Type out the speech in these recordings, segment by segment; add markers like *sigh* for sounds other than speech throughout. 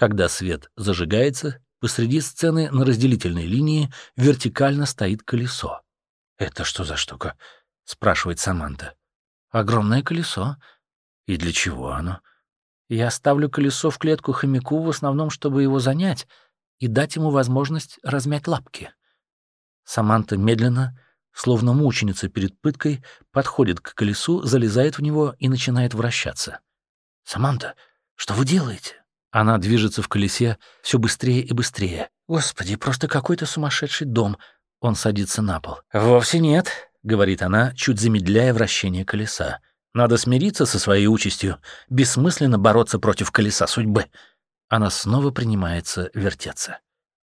Когда свет зажигается, посреди сцены на разделительной линии вертикально стоит колесо. «Это что за штука?» — спрашивает Саманта. «Огромное колесо. И для чего оно?» «Я ставлю колесо в клетку хомяку в основном, чтобы его занять и дать ему возможность размять лапки». Саманта медленно, словно мученица перед пыткой, подходит к колесу, залезает в него и начинает вращаться. «Саманта, что вы делаете?» Она движется в колесе все быстрее и быстрее. «Господи, просто какой-то сумасшедший дом!» Он садится на пол. «Вовсе нет», — говорит она, чуть замедляя вращение колеса. «Надо смириться со своей участью. Бессмысленно бороться против колеса судьбы». Она снова принимается вертеться.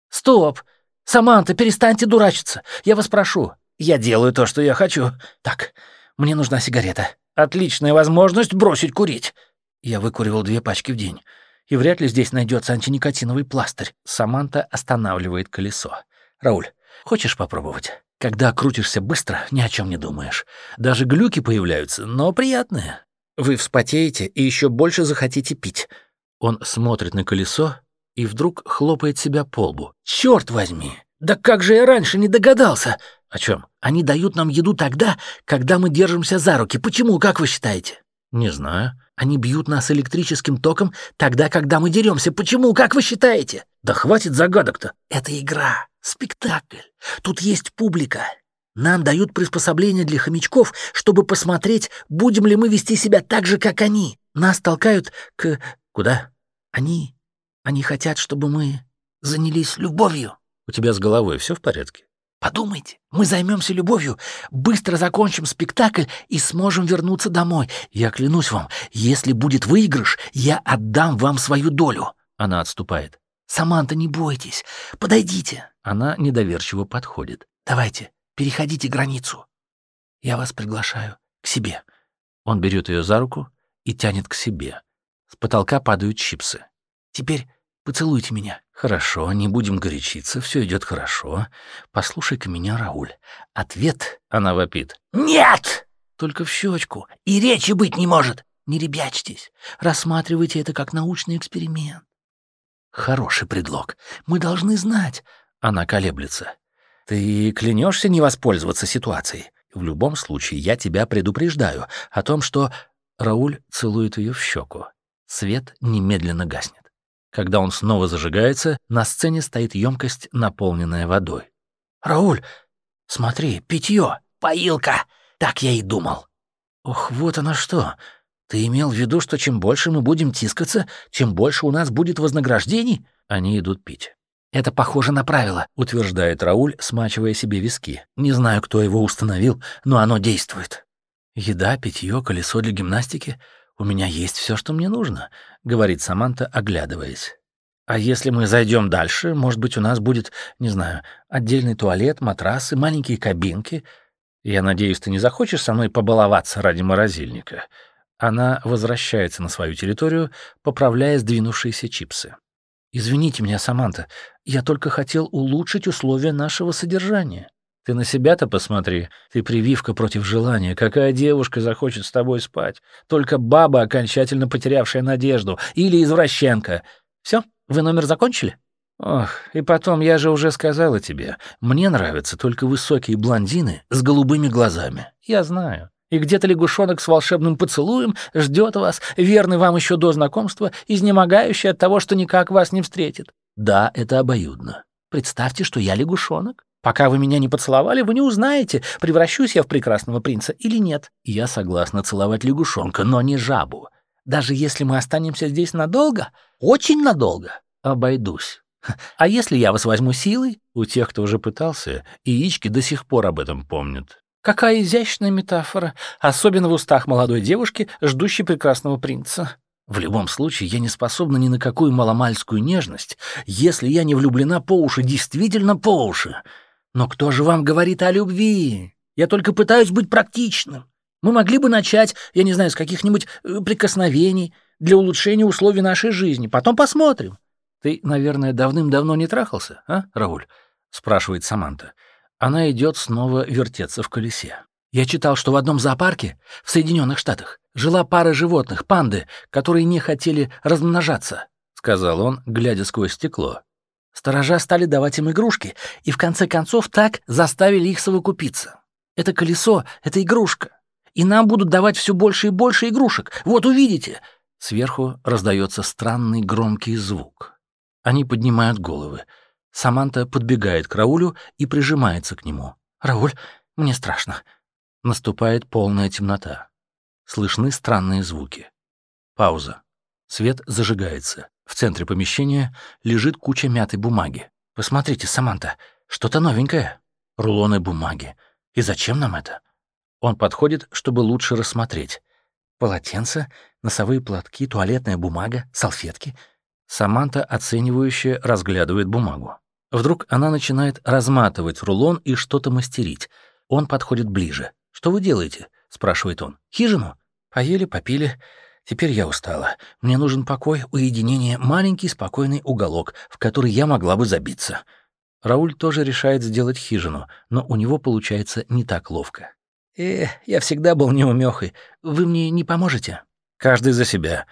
«Стоп! Саманта, перестаньте дурачиться! Я вас прошу. Я делаю то, что я хочу. Так, мне нужна сигарета. Отличная возможность бросить курить». Я выкуривал две пачки в день. И вряд ли здесь найдется антиникотиновый пластырь. Саманта останавливает колесо. «Рауль, хочешь попробовать?» Когда крутишься быстро, ни о чем не думаешь. Даже глюки появляются, но приятные. Вы вспотеете и еще больше захотите пить. Он смотрит на колесо и вдруг хлопает себя по лбу. Черт возьми! Да как же я раньше не догадался? О чем? Они дают нам еду тогда, когда мы держимся за руки. Почему, как вы считаете? Не знаю. Они бьют нас электрическим током тогда, когда мы деремся. Почему, как вы считаете? Да хватит загадок-то. Это игра, спектакль. Тут есть публика. Нам дают приспособления для хомячков, чтобы посмотреть, будем ли мы вести себя так же, как они. Нас толкают к... Куда? Они... Они хотят, чтобы мы занялись любовью. У тебя с головой все в порядке? Подумайте, мы займемся любовью, быстро закончим спектакль и сможем вернуться домой. Я клянусь вам, если будет выигрыш, я отдам вам свою долю. Она отступает. Саманта, не бойтесь. Подойдите. Она недоверчиво подходит. Давайте, переходите границу. Я вас приглашаю к себе. Он берет ее за руку и тянет к себе. С потолка падают чипсы. Теперь Поцелуйте меня. Хорошо, не будем горячиться, все идет хорошо. Послушай-ка меня, Рауль. Ответ, она вопит. Нет! Только в щечку. И речи быть не может. Не ребячьтесь. Рассматривайте это как научный эксперимент. Хороший предлог. Мы должны знать. Она колеблется. Ты клянешься не воспользоваться ситуацией? В любом случае, я тебя предупреждаю о том, что... Рауль целует ее в щеку. Свет немедленно гаснет. Когда он снова зажигается, на сцене стоит емкость, наполненная водой. «Рауль, смотри, питье, поилка! Так я и думал!» «Ох, вот оно что! Ты имел в виду, что чем больше мы будем тискаться, тем больше у нас будет вознаграждений?» Они идут пить. «Это похоже на правило», — утверждает Рауль, смачивая себе виски. «Не знаю, кто его установил, но оно действует». Еда, питье, колесо для гимнастики. «У меня есть все, что мне нужно», — говорит Саманта, оглядываясь. «А если мы зайдем дальше, может быть, у нас будет, не знаю, отдельный туалет, матрасы, маленькие кабинки. Я надеюсь, ты не захочешь со мной побаловаться ради морозильника». Она возвращается на свою территорию, поправляя сдвинувшиеся чипсы. «Извините меня, Саманта, я только хотел улучшить условия нашего содержания». Ты на себя-то посмотри. Ты прививка против желания. Какая девушка захочет с тобой спать? Только баба, окончательно потерявшая надежду. Или извращенка. Все? Вы номер закончили? Ох, и потом, я же уже сказала тебе, мне нравятся только высокие блондины с голубыми глазами. Я знаю. И где-то лягушонок с волшебным поцелуем ждет вас, верный вам еще до знакомства, изнемогающий от того, что никак вас не встретит. Да, это обоюдно. Представьте, что я лягушонок. Пока вы меня не поцеловали, вы не узнаете, превращусь я в прекрасного принца или нет. Я согласна целовать лягушонка, но не жабу. Даже если мы останемся здесь надолго, очень надолго, обойдусь. А если я вас возьму силой? У тех, кто уже пытался, яички до сих пор об этом помнят. Какая изящная метафора, особенно в устах молодой девушки, ждущей прекрасного принца. В любом случае, я не способна ни на какую маломальскую нежность, если я не влюблена по уши, действительно по уши. Но кто же вам говорит о любви? Я только пытаюсь быть практичным. Мы могли бы начать, я не знаю, с каких-нибудь э, прикосновений для улучшения условий нашей жизни. Потом посмотрим. Ты, наверное, давным-давно не трахался, а, Рауль? спрашивает Саманта. Она идет снова вертеться в колесе. Я читал, что в одном зоопарке в Соединенных Штатах жила пара животных, панды, которые не хотели размножаться. сказал он, глядя сквозь стекло. Сторожа стали давать им игрушки, и в конце концов так заставили их совокупиться. Это колесо — это игрушка. И нам будут давать все больше и больше игрушек. Вот увидите!» Сверху раздается странный громкий звук. Они поднимают головы. Саманта подбегает к Раулю и прижимается к нему. «Рауль, мне страшно». Наступает полная темнота. Слышны странные звуки. Пауза. Свет зажигается. В центре помещения лежит куча мятой бумаги. «Посмотрите, Саманта, что-то новенькое. Рулоны бумаги. И зачем нам это?» Он подходит, чтобы лучше рассмотреть. Полотенца, носовые платки, туалетная бумага, салфетки. Саманта оценивающе разглядывает бумагу. Вдруг она начинает разматывать рулон и что-то мастерить. Он подходит ближе. «Что вы делаете?» — спрашивает он. «Хижину?» «Поели, попили. Теперь я устала. Мне нужен покой, уединение, маленький спокойный уголок, в который я могла бы забиться». Рауль тоже решает сделать хижину, но у него получается не так ловко. «Э, я всегда был неумехой. Вы мне не поможете?» «Каждый за себя».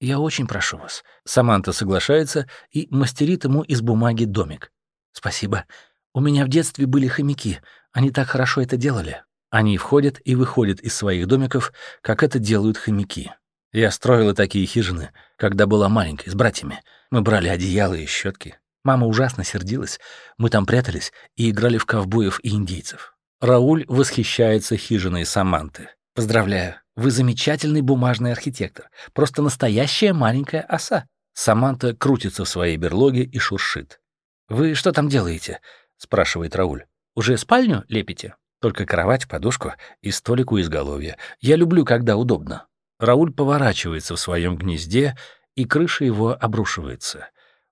«Я очень прошу вас». Саманта соглашается и мастерит ему из бумаги домик. «Спасибо. У меня в детстве были хомяки. Они так хорошо это делали». Они входят и выходят из своих домиков, как это делают хомяки. Я строила такие хижины, когда была маленькой, с братьями. Мы брали одеяло и щетки. Мама ужасно сердилась. Мы там прятались и играли в ковбоев и индейцев. Рауль восхищается хижиной Саманты. «Поздравляю, вы замечательный бумажный архитектор. Просто настоящая маленькая оса». Саманта крутится в своей берлоге и шуршит. «Вы что там делаете?» — спрашивает Рауль. «Уже спальню лепите?» «Только кровать, подушку и столик у изголовья. Я люблю, когда удобно». Рауль поворачивается в своем гнезде, и крыша его обрушивается.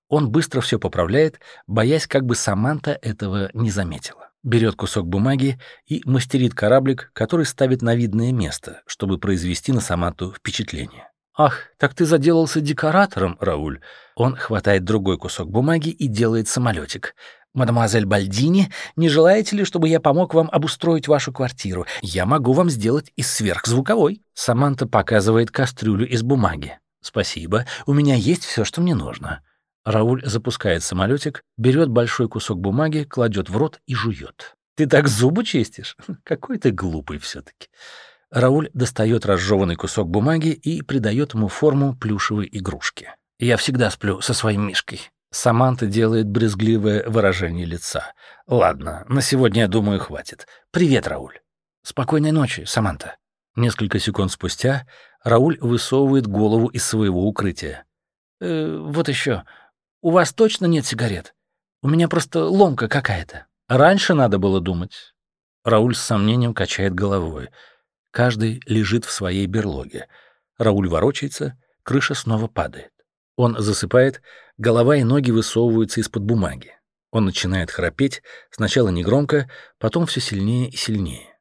Он быстро все поправляет, боясь, как бы Саманта этого не заметила. Берет кусок бумаги и мастерит кораблик, который ставит на видное место, чтобы произвести на Саманту впечатление. «Ах, так ты заделался декоратором, Рауль!» Он хватает другой кусок бумаги и делает самолетик. «Мадемуазель Бальдини, не желаете ли, чтобы я помог вам обустроить вашу квартиру? Я могу вам сделать из сверхзвуковой». Саманта показывает кастрюлю из бумаги. «Спасибо, у меня есть все, что мне нужно». Рауль запускает самолетик, берет большой кусок бумаги, кладет в рот и жует. «Ты так зубы чистишь? *laughs* Какой ты глупый все-таки». Рауль достает разжеванный кусок бумаги и придает ему форму плюшевой игрушки. «Я всегда сплю со своим мишкой». Саманта делает брезгливое выражение лица. «Ладно, на сегодня, я думаю, хватит. Привет, Рауль». «Спокойной ночи, Саманта». Несколько секунд спустя Рауль высовывает голову из своего укрытия. «Э, «Вот еще. У вас точно нет сигарет? У меня просто ломка какая-то. Раньше надо было думать». Рауль с сомнением качает головой. Каждый лежит в своей берлоге. Рауль ворочается, крыша снова падает. Он засыпает, голова и ноги высовываются из-под бумаги. Он начинает храпеть, сначала негромко, потом все сильнее и сильнее.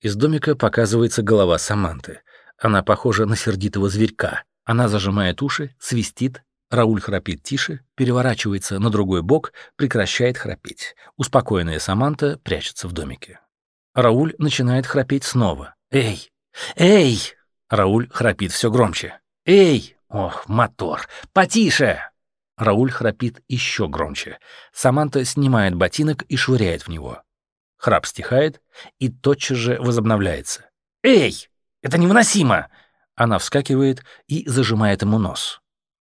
Из домика показывается голова Саманты. Она похожа на сердитого зверька. Она зажимает уши, свистит. Рауль храпит тише, переворачивается на другой бок, прекращает храпеть. Успокоенная Саманта прячется в домике. Рауль начинает храпеть снова. «Эй! Эй!» Рауль храпит все громче. «Эй! Ох, мотор! Потише!» Рауль храпит еще громче. Саманта снимает ботинок и швыряет в него. Храп стихает и тотчас же возобновляется. «Эй! Это невыносимо!» Она вскакивает и зажимает ему нос.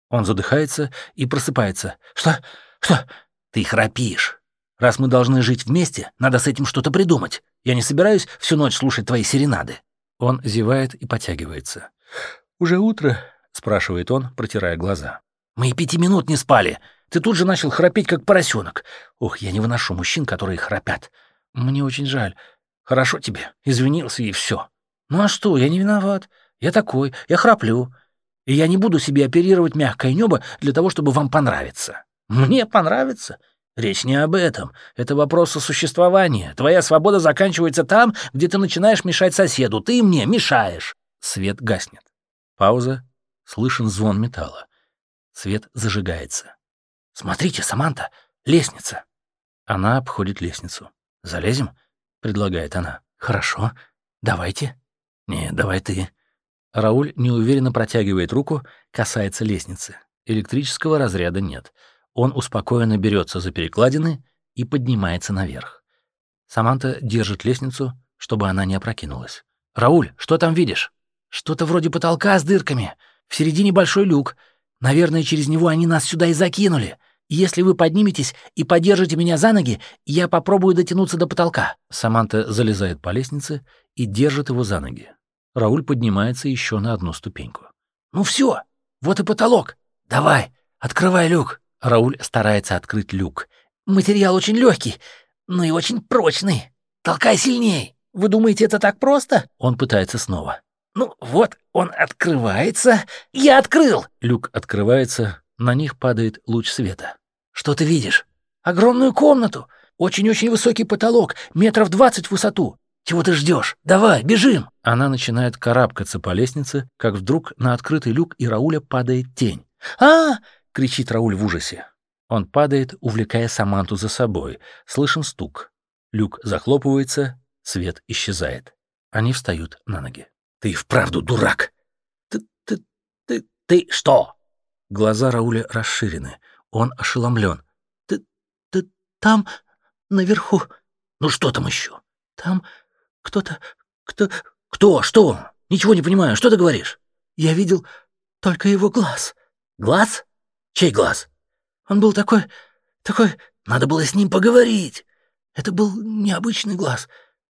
Он задыхается и просыпается. «Что? Что? Ты храпишь. Раз мы должны жить вместе, надо с этим что-то придумать. Я не собираюсь всю ночь слушать твои серенады». Он зевает и потягивается. «Уже утро?» — спрашивает он, протирая глаза. «Мы и пяти минут не спали. Ты тут же начал храпеть, как поросенок. Ох, я не выношу мужчин, которые храпят. Мне очень жаль. Хорошо тебе. Извинился и все. Ну а что, я не виноват. Я такой, я храплю. И я не буду себе оперировать мягкое небо для того, чтобы вам понравиться. Мне понравится? Речь не об этом. Это вопрос о существовании. Твоя свобода заканчивается там, где ты начинаешь мешать соседу. Ты мне мешаешь. Свет гаснет. Пауза. Слышен звон металла. Свет зажигается. «Смотрите, Саманта, лестница!» Она обходит лестницу. «Залезем?» — предлагает она. «Хорошо. Давайте». «Не, давай ты». Рауль неуверенно протягивает руку, касается лестницы. Электрического разряда нет. Он успокоенно берется за перекладины и поднимается наверх. Саманта держит лестницу, чтобы она не опрокинулась. «Рауль, что там видишь?» «Что-то вроде потолка с дырками. В середине большой люк. Наверное, через него они нас сюда и закинули. Если вы подниметесь и подержите меня за ноги, я попробую дотянуться до потолка». Саманта залезает по лестнице и держит его за ноги. Рауль поднимается еще на одну ступеньку. «Ну все, вот и потолок. Давай, открывай люк». Рауль старается открыть люк. «Материал очень легкий, но и очень прочный. Толкай сильней. Вы думаете, это так просто?» Он пытается снова. «Ну вот, он открывается. Я открыл!» Люк открывается, на них падает луч света. «Что ты видишь?» «Огромную комнату. Очень-очень высокий потолок, метров двадцать в высоту. Чего ты ждешь? Давай, бежим!» Она начинает карабкаться по лестнице, как вдруг на открытый люк и Рауля падает тень. а кричит Рауль в ужасе. Он падает, увлекая Саманту за собой. Слышен стук. Люк захлопывается, свет исчезает. Они встают на ноги. «Ты вправду дурак!» «Ты... ты... ты... ты что?» Глаза Рауля расширены. Он ошеломлен. «Ты... ты... там... наверху...» «Ну что там еще?» «Там... кто-то... кто...» «Кто? Что? Ничего не понимаю. Что ты говоришь?» «Я видел только его глаз». «Глаз? Чей глаз?» Он был такой... такой... Надо было с ним поговорить. Это был необычный глаз.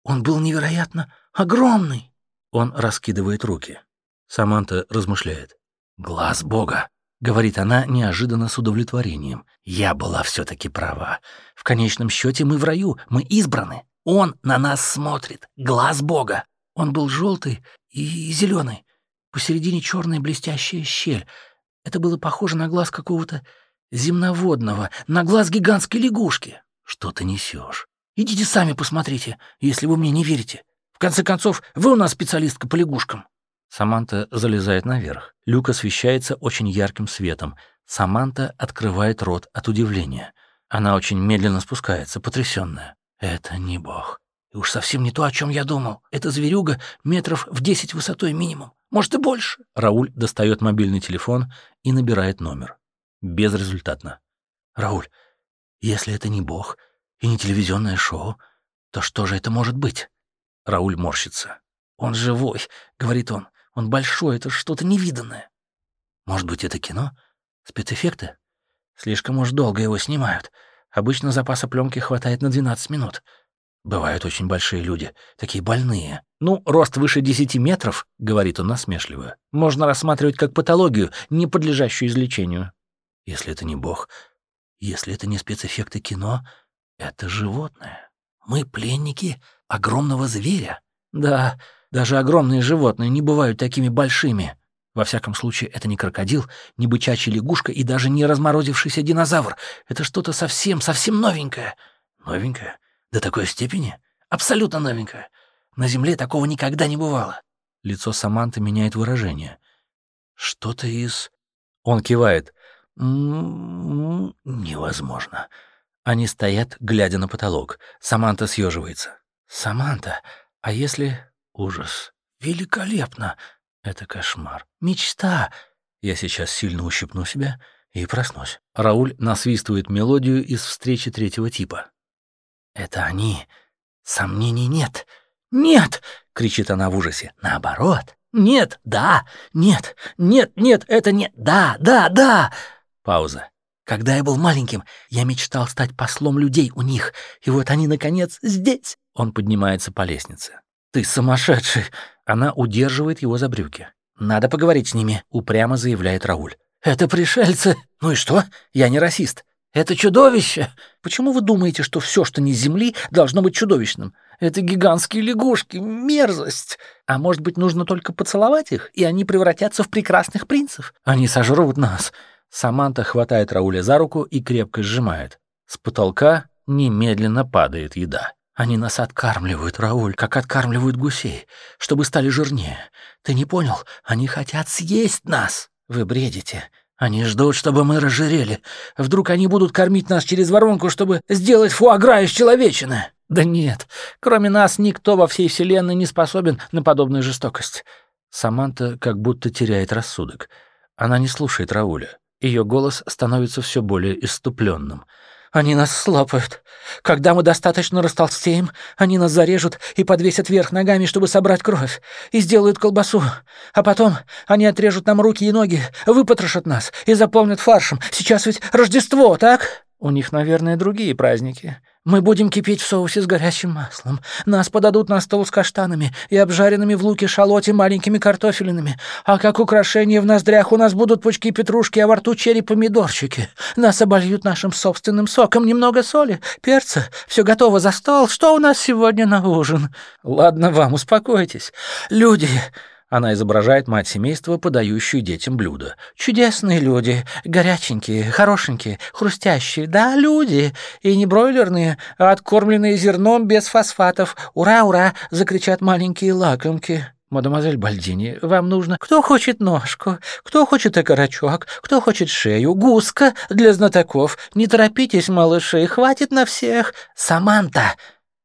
Он был невероятно огромный. Он раскидывает руки. Саманта размышляет. «Глаз Бога», — говорит она неожиданно с удовлетворением. «Я была все таки права. В конечном счете мы в раю, мы избраны. Он на нас смотрит. Глаз Бога. Он был желтый и зеленый. Посередине черная блестящая щель. Это было похоже на глаз какого-то земноводного, на глаз гигантской лягушки. Что ты несешь? Идите сами посмотрите, если вы мне не верите. В конце концов, вы у нас специалистка по лягушкам. Саманта залезает наверх. Люк освещается очень ярким светом. Саманта открывает рот от удивления. Она очень медленно спускается, потрясённая. Это не бог. И уж совсем не то, о чем я думал. Это зверюга метров в десять высотой минимум. Может, и больше. Рауль достает мобильный телефон и набирает номер. Безрезультатно. «Рауль, если это не бог и не телевизионное шоу, то что же это может быть?» Рауль морщится. «Он живой», — говорит он. «Он большой, это что-то невиданное». «Может быть, это кино? Спецэффекты? Слишком уж долго его снимают. Обычно запаса пленки хватает на 12 минут. Бывают очень большие люди, такие больные. Ну, рост выше 10 метров, — говорит он насмешливо, — можно рассматривать как патологию, не подлежащую излечению. Если это не бог, если это не спецэффекты кино, это животное. Мы пленники огромного зверя. Да, даже огромные животные не бывают такими большими. Во всяком случае, это не крокодил, не бычачья лягушка и даже не разморозившийся динозавр. Это что-то совсем-совсем новенькое. Новенькое? До такой степени? Абсолютно новенькое. На Земле такого никогда не бывало. Лицо Саманты меняет выражение. Что-то из... Он кивает. Невозможно. Они стоят, глядя на потолок. Саманта съеживается. Саманта, а если... Ужас. Великолепно. Это кошмар. Мечта. Я сейчас сильно ущипну себя и проснусь. Рауль насвистывает мелодию из встречи третьего типа. Это они. Сомнений нет. «Нет!» — кричит она в ужасе. «Наоборот. Нет, да, нет, нет, нет, это не... Да, да, да!» Пауза. Когда я был маленьким, я мечтал стать послом людей у них, и вот они, наконец, здесь. Он поднимается по лестнице. «Ты сумасшедший!» Она удерживает его за брюки. «Надо поговорить с ними», — упрямо заявляет Рауль. «Это пришельцы!» «Ну и что? Я не расист. Это чудовище! Почему вы думаете, что все, что не земли, должно быть чудовищным? Это гигантские лягушки, мерзость! А может быть, нужно только поцеловать их, и они превратятся в прекрасных принцев? Они сожрут нас!» Саманта хватает Рауля за руку и крепко сжимает. С потолка немедленно падает еда. Они нас откармливают, Рауль, как откармливают гусей, чтобы стали жирнее. Ты не понял? Они хотят съесть нас. Вы бредите. Они ждут, чтобы мы разжирели. Вдруг они будут кормить нас через воронку, чтобы сделать фуагра из человечины. Да нет, кроме нас никто во всей вселенной не способен на подобную жестокость. Саманта как будто теряет рассудок. Она не слушает Рауля. Ее голос становится все более иступленным. Они нас слопают. Когда мы достаточно растолстеем, они нас зарежут и подвесят вверх ногами, чтобы собрать кровь, и сделают колбасу. А потом они отрежут нам руки и ноги, выпотрошат нас и заполнят фаршем. Сейчас ведь Рождество, так? У них, наверное, другие праздники. Мы будем кипеть в соусе с горячим маслом. Нас подадут на стол с каштанами и обжаренными в луке шалоте маленькими картофелинами. А как украшение в ноздрях у нас будут пучки петрушки, а во рту черри помидорчики. Нас обольют нашим собственным соком. Немного соли, перца. Все готово за стол. Что у нас сегодня на ужин? Ладно вам, успокойтесь. Люди, она изображает мать семейства, подающую детям блюда. «Чудесные люди, горяченькие, хорошенькие, хрустящие, да, люди, и не бройлерные, а откормленные зерном без фосфатов. Ура, ура!» — закричат маленькие лакомки. «Мадемуазель Бальдини, вам нужно... Кто хочет ножку? Кто хочет окорочок? Кто хочет шею? Гуска для знатоков? Не торопитесь, малыши, хватит на всех. Саманта!»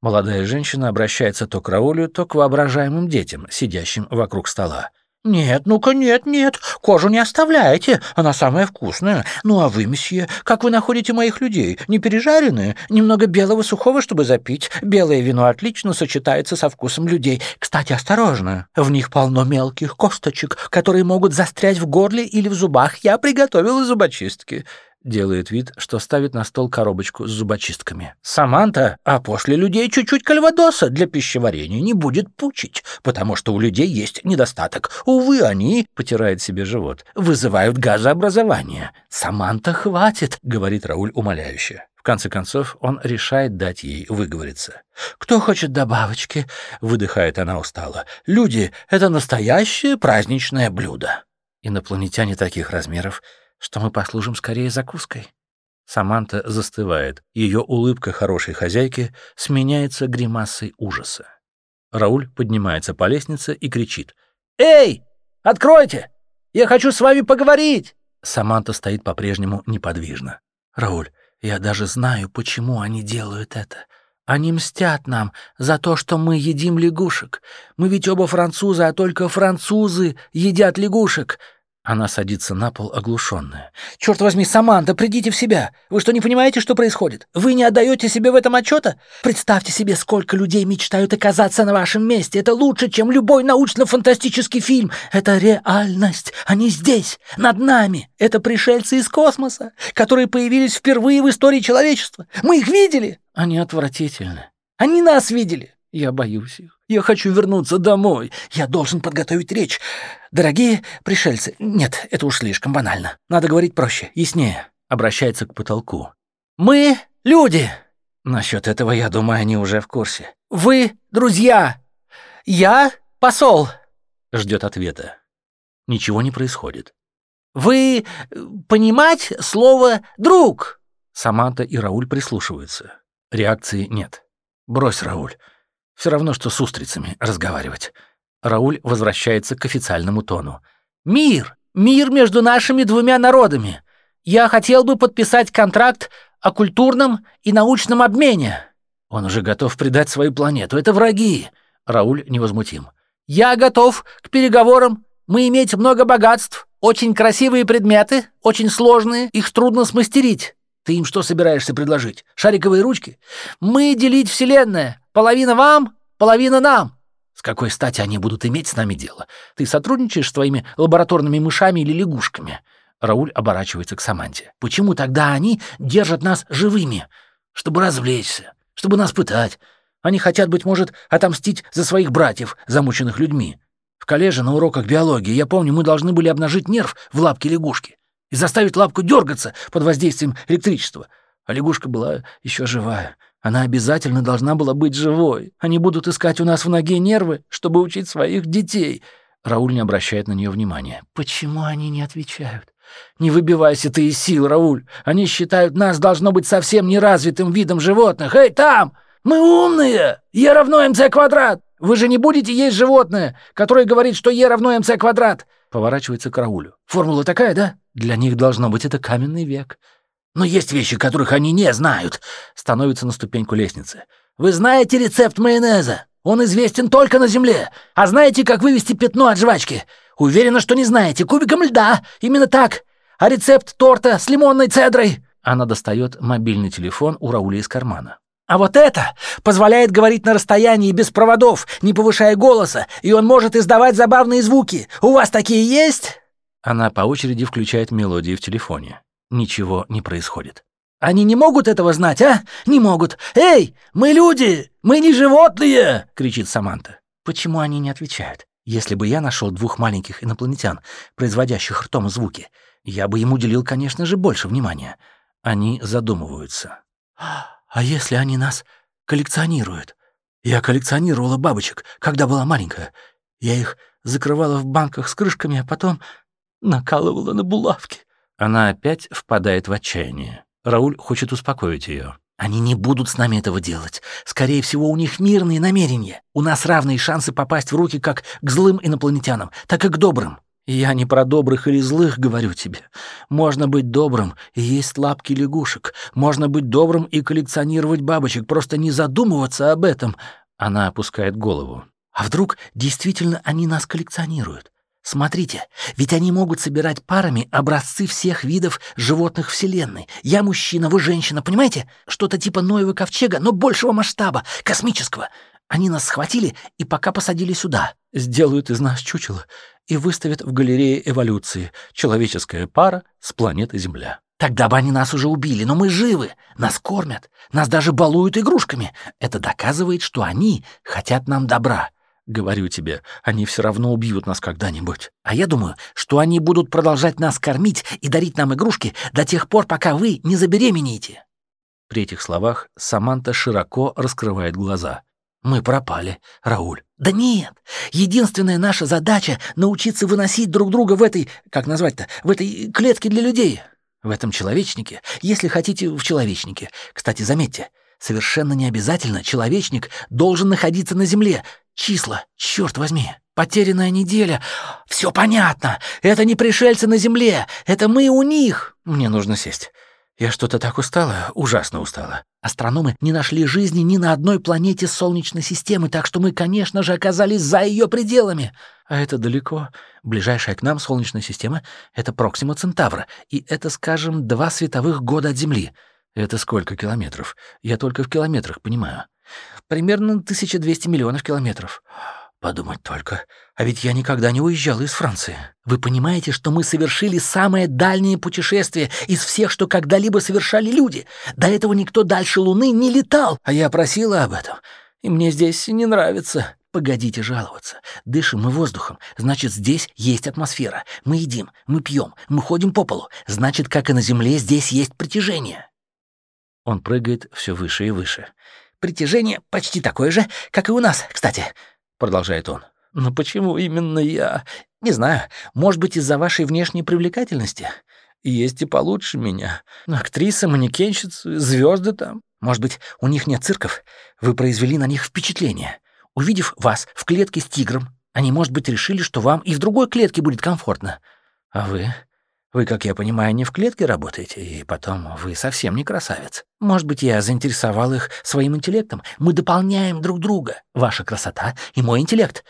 Молодая женщина обращается то к Раулю, то к воображаемым детям, сидящим вокруг стола. «Нет, ну-ка, нет, нет, кожу не оставляйте, она самая вкусная. Ну а вы, месье, как вы находите моих людей? Не пережаренные? Немного белого сухого, чтобы запить. Белое вино отлично сочетается со вкусом людей. Кстати, осторожно, в них полно мелких косточек, которые могут застрять в горле или в зубах. Я приготовила зубочистки. Делает вид, что ставит на стол коробочку с зубочистками. «Саманта, а после людей чуть-чуть кальвадоса для пищеварения не будет пучить, потому что у людей есть недостаток. Увы, они, — потирает себе живот, — вызывают газообразование. Саманта, хватит!» — говорит Рауль умоляюще. В конце концов, он решает дать ей выговориться. «Кто хочет добавочки?» — выдыхает она устало. «Люди — это настоящее праздничное блюдо». Инопланетяне таких размеров — что мы послужим скорее закуской. Саманта застывает. Ее улыбка хорошей хозяйки сменяется гримасой ужаса. Рауль поднимается по лестнице и кричит. «Эй, откройте! Я хочу с вами поговорить!» Саманта стоит по-прежнему неподвижно. «Рауль, я даже знаю, почему они делают это. Они мстят нам за то, что мы едим лягушек. Мы ведь оба французы, а только французы едят лягушек. Она садится на пол оглушенная. «Черт возьми, Саманта, придите в себя! Вы что, не понимаете, что происходит? Вы не отдаете себе в этом отчета? Представьте себе, сколько людей мечтают оказаться на вашем месте. Это лучше, чем любой научно-фантастический фильм. Это реальность. Они здесь, над нами. Это пришельцы из космоса, которые появились впервые в истории человечества. Мы их видели. Они отвратительны. Они нас видели. Я боюсь их. Я хочу вернуться домой. Я должен подготовить речь. Дорогие пришельцы... Нет, это уж слишком банально. Надо говорить проще, яснее. Обращается к потолку. Мы люди. Насчет этого, я думаю, они уже в курсе. Вы друзья. Я посол. Ждет ответа. Ничего не происходит. Вы понимать слово «друг»?» Саманта и Рауль прислушиваются. Реакции нет. «Брось, Рауль. Все равно, что с устрицами разговаривать. Рауль возвращается к официальному тону. «Мир! Мир между нашими двумя народами! Я хотел бы подписать контракт о культурном и научном обмене!» Он уже готов предать свою планету. Это враги. Рауль невозмутим. «Я готов к переговорам. Мы иметь много богатств, очень красивые предметы, очень сложные, их трудно смастерить. Ты им что собираешься предложить? Шариковые ручки? Мы делить Вселенная. Половина вам, половина нам. С какой стати они будут иметь с нами дело? Ты сотрудничаешь с твоими лабораторными мышами или лягушками? Рауль оборачивается к Саманте. Почему тогда они держат нас живыми? Чтобы развлечься, чтобы нас пытать. Они хотят, быть может, отомстить за своих братьев, замученных людьми. В коллеже на уроках биологии, я помню, мы должны были обнажить нерв в лапке лягушки и заставить лапку дергаться под воздействием электричества. А лягушка была еще живая. Она обязательно должна была быть живой. Они будут искать у нас в ноге нервы, чтобы учить своих детей. Рауль не обращает на нее внимания. Почему они не отвечают? Не выбивайся ты из сил, Рауль. Они считают нас должно быть совсем неразвитым видом животных. Эй, там! Мы умные! Е равно МЦ квадрат! Вы же не будете есть животное, которое говорит, что Е равно МЦ квадрат!» Поворачивается к Раулю. «Формула такая, да? Для них должно быть это каменный век. Но есть вещи, которых они не знают!» Становится на ступеньку лестницы. «Вы знаете рецепт майонеза? Он известен только на Земле. А знаете, как вывести пятно от жвачки? Уверена, что не знаете. Кубиком льда. Именно так. А рецепт торта с лимонной цедрой?» Она достает мобильный телефон у Рауля из кармана. А вот это позволяет говорить на расстоянии без проводов, не повышая голоса, и он может издавать забавные звуки. У вас такие есть? Она по очереди включает мелодии в телефоне. Ничего не происходит. Они не могут этого знать, а? Не могут. Эй, мы люди, мы не животные, кричит Саманта. Почему они не отвечают? Если бы я нашел двух маленьких инопланетян, производящих ртом звуки, я бы им уделил, конечно же, больше внимания. Они задумываются. А если они нас коллекционируют? Я коллекционировала бабочек, когда была маленькая. Я их закрывала в банках с крышками, а потом накалывала на булавки. Она опять впадает в отчаяние. Рауль хочет успокоить ее. Они не будут с нами этого делать. Скорее всего, у них мирные намерения. У нас равные шансы попасть в руки как к злым инопланетянам, так и к добрым. Я не про добрых или злых говорю тебе. Можно быть добрым и есть лапки лягушек. Можно быть добрым и коллекционировать бабочек, просто не задумываться об этом. Она опускает голову. А вдруг действительно они нас коллекционируют? Смотрите, ведь они могут собирать парами образцы всех видов животных Вселенной. Я мужчина, вы женщина, понимаете? Что-то типа Ноева ковчега, но большего масштаба, космического. Они нас схватили и пока посадили сюда. Сделают из нас чучело и выставят в галерее эволюции человеческая пара с планеты Земля. Тогда бы они нас уже убили, но мы живы, нас кормят, нас даже балуют игрушками. Это доказывает, что они хотят нам добра. Говорю тебе, они все равно убьют нас когда-нибудь. А я думаю, что они будут продолжать нас кормить и дарить нам игрушки до тех пор, пока вы не забеременеете». При этих словах Саманта широко раскрывает глаза. «Мы пропали, Рауль». «Да нет! Единственная наша задача — научиться выносить друг друга в этой... Как назвать-то? В этой клетке для людей. В этом человечнике. Если хотите, в человечнике. Кстати, заметьте, совершенно не обязательно человечник должен находиться на Земле. Числа, черт возьми. Потерянная неделя. Все понятно. Это не пришельцы на Земле. Это мы у них. Мне нужно сесть. Я что-то так устала, ужасно устала. Астрономы не нашли жизни ни на одной планете Солнечной системы, так что мы, конечно же, оказались за ее пределами. А это далеко. Ближайшая к нам Солнечная система — это Проксима Центавра, и это, скажем, два световых года от Земли. Это сколько километров? Я только в километрах понимаю. Примерно 1200 миллионов километров. Подумать только. А ведь я никогда не уезжал из Франции. Вы понимаете, что мы совершили самое дальнее путешествие из всех, что когда-либо совершали люди? До этого никто дальше Луны не летал, а я просила об этом. И мне здесь не нравится. Погодите жаловаться. Дышим мы воздухом. Значит, здесь есть атмосфера. Мы едим, мы пьем, мы ходим по полу. Значит, как и на Земле, здесь есть притяжение. Он прыгает все выше и выше. Притяжение почти такое же, как и у нас, кстати», — продолжает он. «Но почему именно я? Не знаю. Может быть, из-за вашей внешней привлекательности? Есть и получше меня. Актрисы, манекенщицы, звезды там. Может быть, у них нет цирков? Вы произвели на них впечатление. Увидев вас в клетке с тигром, они, может быть, решили, что вам и в другой клетке будет комфортно. А вы вы, как я понимаю, не в клетке работаете, и потом вы совсем не красавец. Может быть, я заинтересовал их своим интеллектом. Мы дополняем друг друга. Ваша красота и мой интеллект.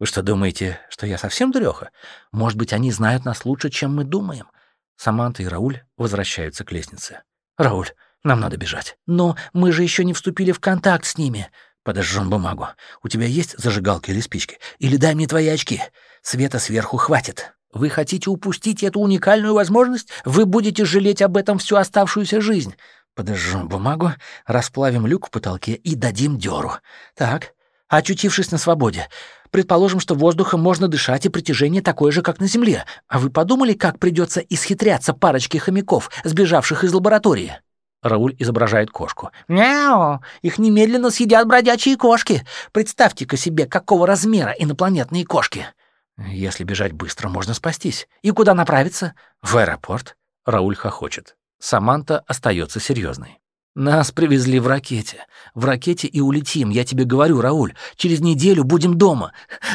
Вы что, думаете, что я совсем дуреха? Может быть, они знают нас лучше, чем мы думаем?» Саманта и Рауль возвращаются к лестнице. «Рауль, нам надо бежать. Но мы же еще не вступили в контакт с ними. Подожжем бумагу. У тебя есть зажигалка или спички? Или дай мне твои очки. Света сверху хватит. Вы хотите упустить эту уникальную возможность? Вы будете жалеть об этом всю оставшуюся жизнь. Подожжем бумагу, расплавим люк в потолке и дадим дёру. Так, очутившись на свободе, предположим, что воздухом можно дышать и притяжение такое же, как на Земле. А вы подумали, как придется исхитряться парочке хомяков, сбежавших из лаборатории? Рауль изображает кошку. «Мяу! Их немедленно съедят бродячие кошки! Представьте-ка себе, какого размера инопланетные кошки!» Если бежать быстро, можно спастись. И куда направиться? В аэропорт. Рауль хохочет. Саманта остается серьезной. Нас привезли в ракете. В ракете и улетим, я тебе говорю, Рауль. Через неделю будем дома.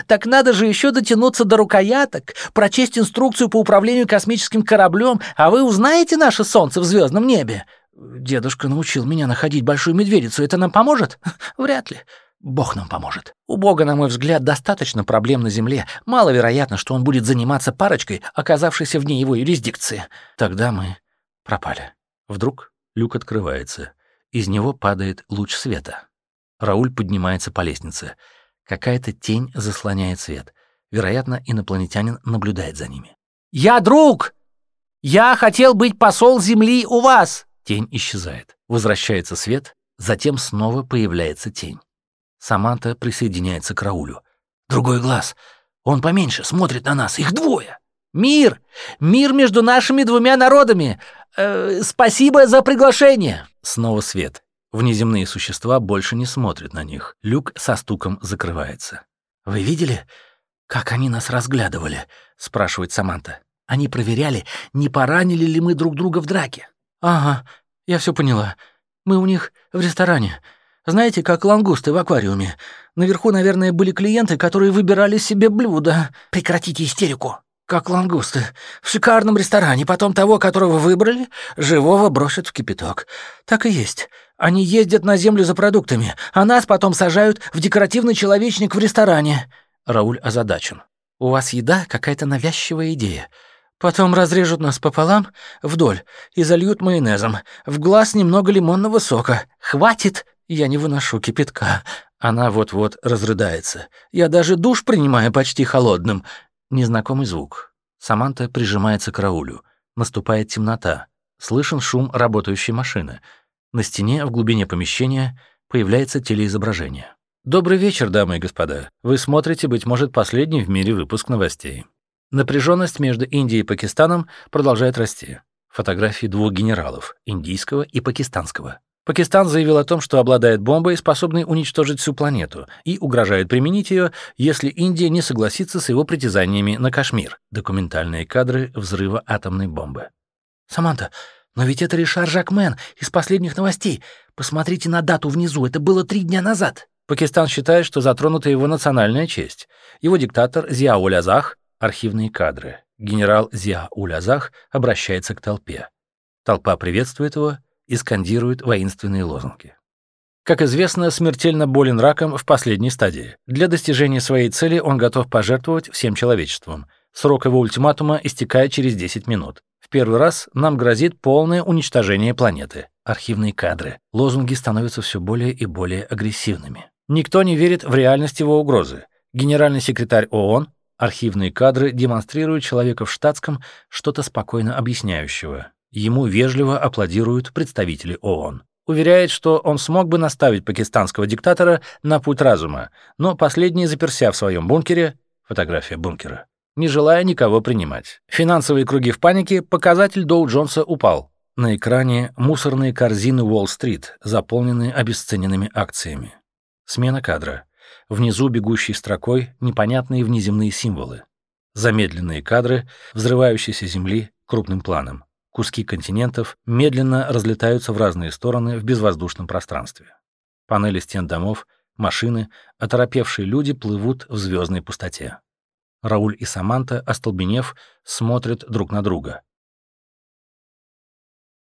Так надо же еще дотянуться до рукояток, прочесть инструкцию по управлению космическим кораблем, а вы узнаете наше солнце в звездном небе. Дедушка научил меня находить большую медведицу. Это нам поможет? Вряд ли. Бог нам поможет. У Бога, на мой взгляд, достаточно проблем на Земле. Маловероятно, что он будет заниматься парочкой, оказавшейся вне его юрисдикции. Тогда мы пропали. Вдруг люк открывается. Из него падает луч света. Рауль поднимается по лестнице. Какая-то тень заслоняет свет. Вероятно, инопланетянин наблюдает за ними. «Я друг! Я хотел быть посол Земли у вас!» Тень исчезает. Возвращается свет, затем снова появляется тень. Саманта присоединяется к Раулю. «Другой глаз. Он поменьше, смотрит на нас. Их двое. Мир! Мир между нашими двумя народами! Э, спасибо за приглашение!» Снова свет. Внеземные существа больше не смотрят на них. Люк со стуком закрывается. «Вы видели, как они нас разглядывали?» — спрашивает Саманта. «Они проверяли, не поранили ли мы друг друга в драке». «Ага, я все поняла. Мы у них в ресторане. Знаете, как лангусты в аквариуме. Наверху, наверное, были клиенты, которые выбирали себе блюда. Прекратите истерику. Как лангусты. В шикарном ресторане. Потом того, которого выбрали, живого бросят в кипяток. Так и есть. Они ездят на землю за продуктами, а нас потом сажают в декоративный человечник в ресторане. Рауль озадачен. У вас еда какая-то навязчивая идея. Потом разрежут нас пополам, вдоль, и зальют майонезом. В глаз немного лимонного сока. Хватит! Я не выношу кипятка. Она вот-вот разрыдается. Я даже душ принимаю почти холодным. Незнакомый звук. Саманта прижимается к Раулю. Наступает темнота. Слышен шум работающей машины. На стене в глубине помещения появляется телеизображение. Добрый вечер, дамы и господа. Вы смотрите, быть может, последний в мире выпуск новостей. Напряженность между Индией и Пакистаном продолжает расти. Фотографии двух генералов, индийского и пакистанского. Пакистан заявил о том, что обладает бомбой, способной уничтожить всю планету, и угрожает применить ее, если Индия не согласится с его притязаниями на Кашмир. Документальные кадры взрыва атомной бомбы. «Саманта, но ведь это Ришар Жакмен из последних новостей. Посмотрите на дату внизу, это было три дня назад». Пакистан считает, что затронута его национальная честь. Его диктатор Зиауль Азах, архивные кадры. Генерал Зиауль Азах обращается к толпе. Толпа приветствует его, и скандирует воинственные лозунги. Как известно, смертельно болен раком в последней стадии. Для достижения своей цели он готов пожертвовать всем человечеством. Срок его ультиматума истекает через 10 минут. В первый раз нам грозит полное уничтожение планеты. Архивные кадры. Лозунги становятся все более и более агрессивными. Никто не верит в реальность его угрозы. Генеральный секретарь ООН, архивные кадры демонстрируют человека в штатском, что-то спокойно объясняющего. Ему вежливо аплодируют представители ООН. Уверяет, что он смог бы наставить пакистанского диктатора на путь разума, но последний, заперся в своем бункере, фотография бункера, не желая никого принимать. Финансовые круги в панике, показатель Доу Джонса упал. На экране мусорные корзины Уолл-стрит, заполненные обесцененными акциями. Смена кадра. Внизу бегущей строкой непонятные внеземные символы. Замедленные кадры взрывающейся земли крупным планом. Куски континентов медленно разлетаются в разные стороны в безвоздушном пространстве. Панели стен домов, машины, оторопевшие люди плывут в звездной пустоте. Рауль и Саманта, остолбенев, смотрят друг на друга.